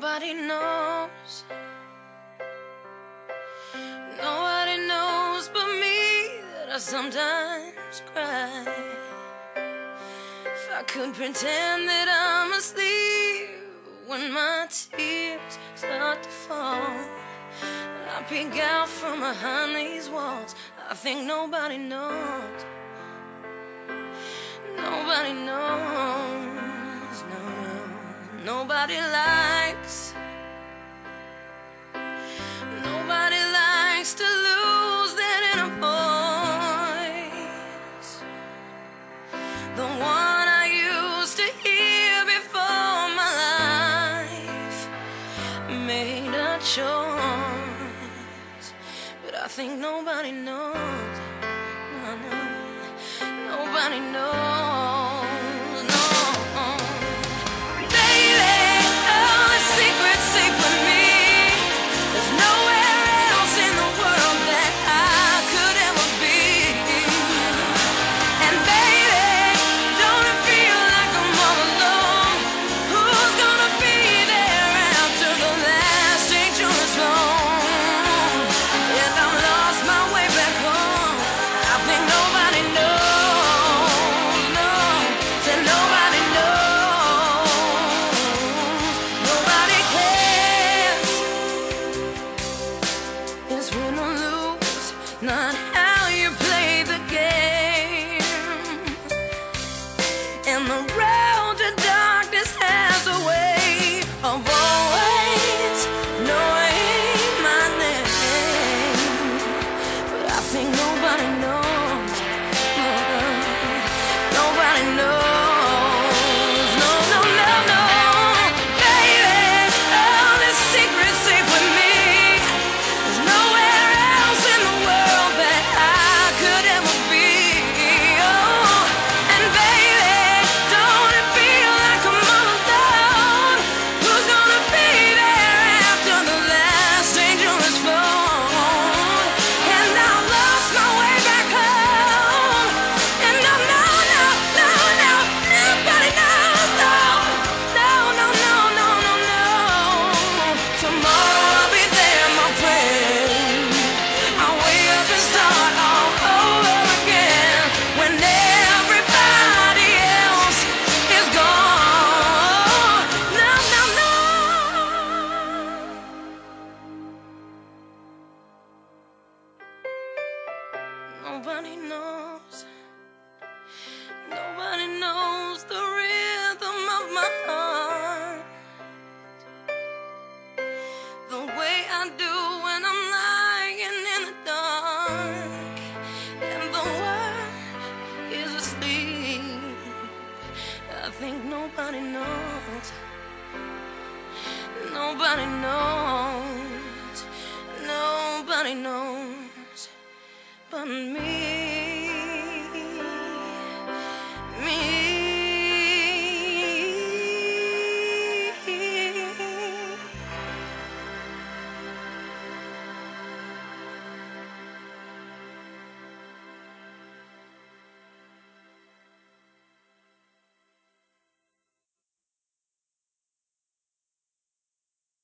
nobody knows. Nobody knows but me that I sometimes cry. If I could pretend that I'm asleep when my tears start to fall, I peek out from behind these walls. I think nobody knows. Nobody knows, no, no. Nobody lies. made a choice, but I think nobody knows. No, no, nobody knows. Nobody knows. Nobody knows the rhythm of my heart. The way I do when I'm lying in the dark. And the world is asleep. I think nobody knows. Nobody knows. Nobody knows but me.